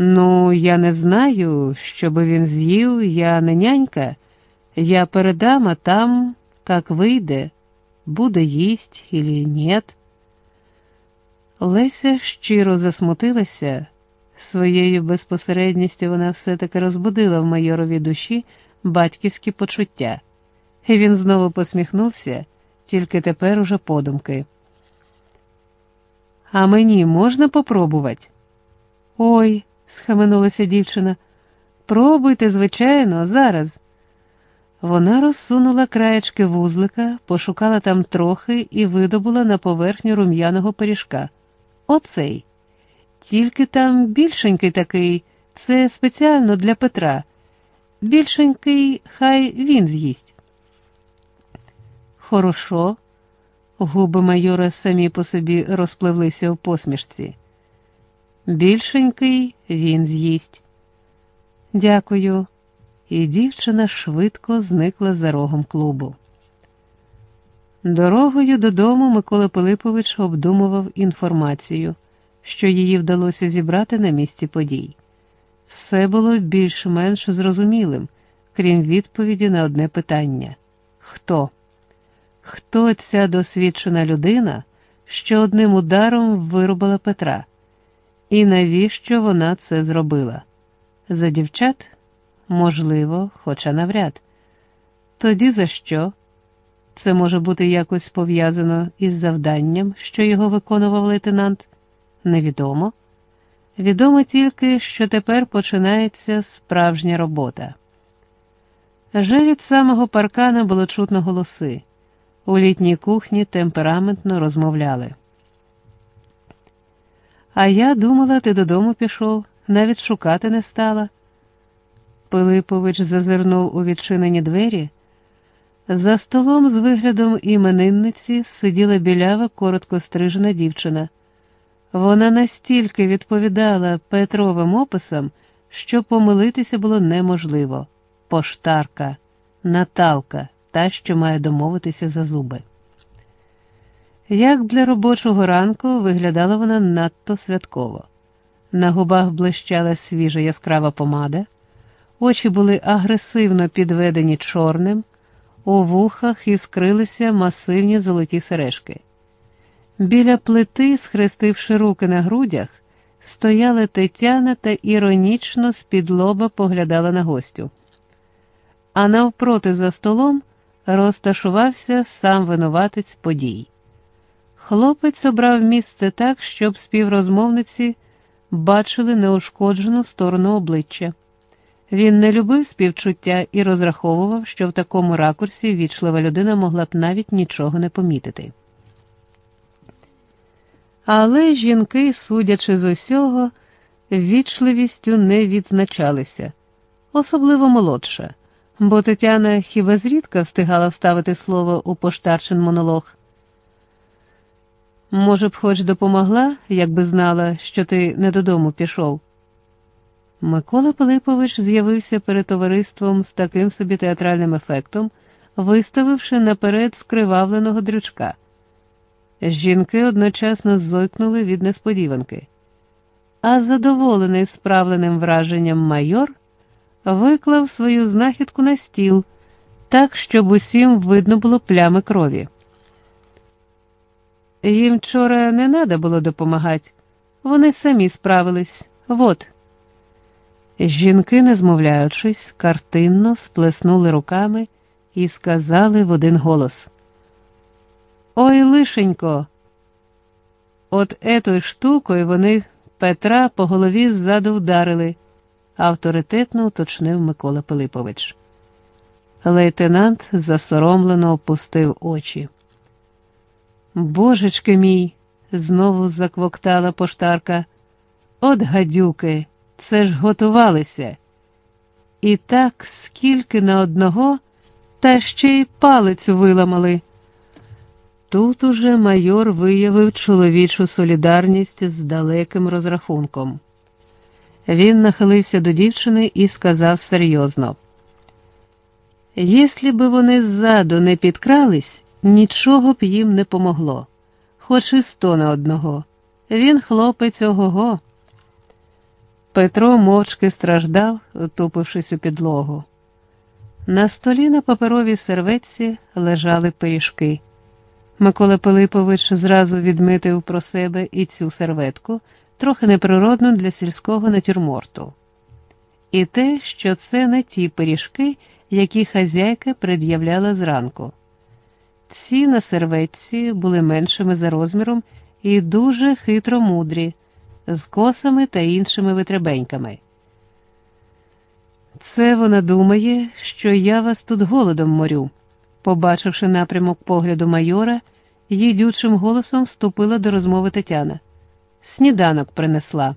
Ну, я не знаю, щоби він з'їв, я не нянька. Я передам, а там, як вийде, буде їсть или нет. Леся щиро засмутилася. Своєю безпосередністю вона все-таки розбудила в майоровій душі батьківські почуття, і він знову посміхнувся, тільки тепер уже подумки. А мені можна попробувати? Ой, схаменулася дівчина. Пробуйте, звичайно, зараз. Вона розсунула краєчки вузлика, пошукала там трохи і видобула на поверхню рум'яного пиріжка. Оцей. Тільки там більшенький такий, це спеціально для Петра. Більшенький, хай він з'їсть. Хорошо. Губи майора самі по собі розпливлися в посмішці. Більшенький він з'їсть. Дякую. І дівчина швидко зникла за рогом клубу. Дорогою додому Микола Пилипович обдумував інформацію, що її вдалося зібрати на місці подій. Все було більш-менш зрозумілим, крім відповіді на одне питання: хто? Хто ця досвідчена людина, що одним ударом вирубила Петра? І навіщо вона це зробила? За дівчат? Можливо, хоча навряд. Тоді за що? Це може бути якось пов'язано із завданням, що його виконував лейтенант? Невідомо. Відомо тільки, що тепер починається справжня робота. Вже від самого паркана було чутно голоси. У літній кухні темпераментно розмовляли. А я думала, ти додому пішов, навіть шукати не стала. Пилипович зазирнув у відчинені двері. За столом з виглядом іменинниці сиділа білява, коротко стрижена дівчина. Вона настільки відповідала Петровим описам, що помилитися було неможливо. Поштарка, Наталка, та, що має домовитися за зуби. Як для робочого ранку виглядала вона надто святково. На губах блищала свіжа яскрава помада, очі були агресивно підведені чорним, у вухах іскрилися масивні золоті сережки. Біля плити, схрестивши руки на грудях, стояла Тетяна та іронічно з-під лоба поглядала на гостю. А навпроти за столом розташувався сам винуватець подій. Хлопець обрав місце так, щоб співрозмовниці бачили неушкоджену сторону обличчя. Він не любив співчуття і розраховував, що в такому ракурсі вічлива людина могла б навіть нічого не помітити. Але жінки, судячи з усього, ввічливістю не відзначалися, особливо молодша, бо Тетяна хіба зрідка встигала вставити слово у поштарчин монолог. Може б, хоч допомогла, якби знала, що ти не додому пішов. Микола Пилипович з'явився перед товариством з таким собі театральним ефектом, виставивши наперед скривавленого дрючка. Жінки одночасно зойкнули від несподіванки, а задоволений справленим враженням майор виклав свою знахідку на стіл, так, щоб усім видно було плями крові. Їм вчора не треба було допомагати, вони самі справились. Вот. Жінки, не змовляючись, картинно сплеснули руками і сказали в один голос: Ой, лишенько! От етою штукою вони Петра по голові ззаду вдарили, авторитетно уточнив Микола Пилипович. Лейтенант засоромлено опустив очі. Божечки мій, знову заквоктала поштарка. От гадюки, це ж готувалися. І так, скільки на одного, та ще й палицю виламали. Тут уже майор виявив чоловічу солідарність з далеким розрахунком. Він нахилився до дівчини і сказав серйозно: Якщо би вони ззаду не підкрались, Нічого б їм не помогло, хоч і сто на одного. Він хлопець ого. го Петро мовчки страждав, тупившись у підлогу. На столі на паперовій серветці лежали пиріжки. Микола Пилипович зразу відмитив про себе і цю серветку, трохи неприродну для сільського натюрморту. І те, що це не ті пиріжки, які хазяйка пред'являла зранку. Ці на серветці були меншими за розміром і дуже хитро мудрі, з косами та іншими витребеньками. Це вона думає, що я вас тут голодом морю. Побачивши напрямок погляду майора, їдючим голосом вступила до розмови Тетяна. Сніданок принесла.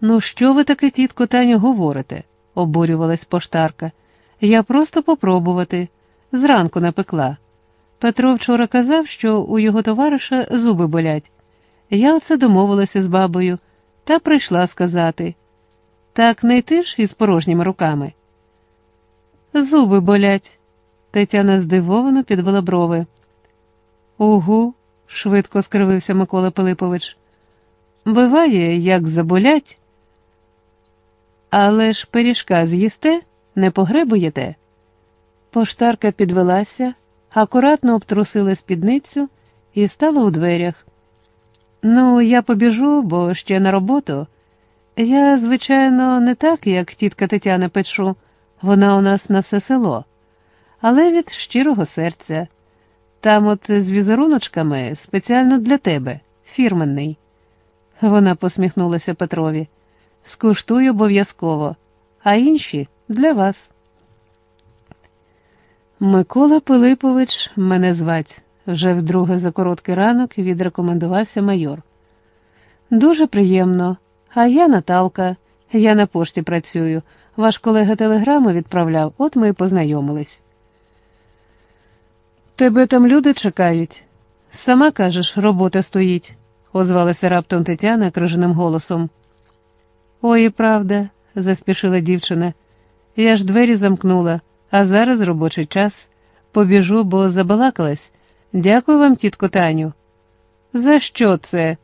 Ну, що ви таке, тітко Таню, говорите? обурювалась поштарка. Я просто попробувати. Зранку напекла. Петро вчора казав, що у його товариша зуби болять. Я оце домовилася з бабою та прийшла сказати. Так не йти ж із порожніми руками. Зуби болять. Тетяна здивовано підвела брови. Угу, швидко скривився Микола Пилипович. Буває, як заболять. Але ж пиріжка з'їсте, не погребуєте? Поштарка підвелася, акуратно обтрусила спідницю і стала у дверях. Ну, я побіжу, бо ще на роботу. Я, звичайно, не так, як тітка Тетяна печу, вона у нас на все село, але від щирого серця. Там от з візеруночками спеціально для тебе, фірменний. Вона посміхнулася Петрові. Скуштую обов'язково, а інші для вас. Микола Пилипович мене звать, вже вдруге за короткий ранок відрекомендувався майор. Дуже приємно. А я Наталка, я на пошті працюю. Ваш колега телеграму відправляв, от ми й познайомились. Тебе там люди чекають. Сама кажеш, робота стоїть, озвалася раптом Тетяна крижаним голосом. Ой, правда, заспішила дівчина. Я ж двері замкнула, а зараз робочий час. Побіжу, бо забалакалась. Дякую вам, тітко Таню. За що це?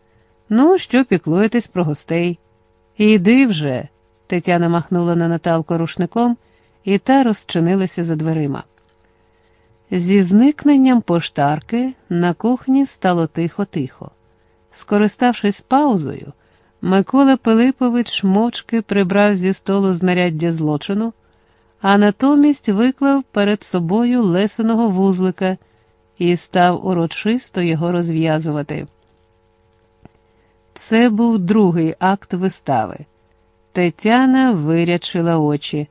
Ну, що піклуєтесь про гостей? Іди вже, Тетяна махнула на Наталку рушником, і та розчинилася за дверима. Зі зникненням поштарки на кухні стало тихо-тихо. Скориставшись паузою, Микола Пилипович мовчки прибрав зі столу знаряддя злочину, а натомість виклав перед собою лесеного вузлика і став урочисто його розв'язувати. Це був другий акт вистави. Тетяна вирячила очі.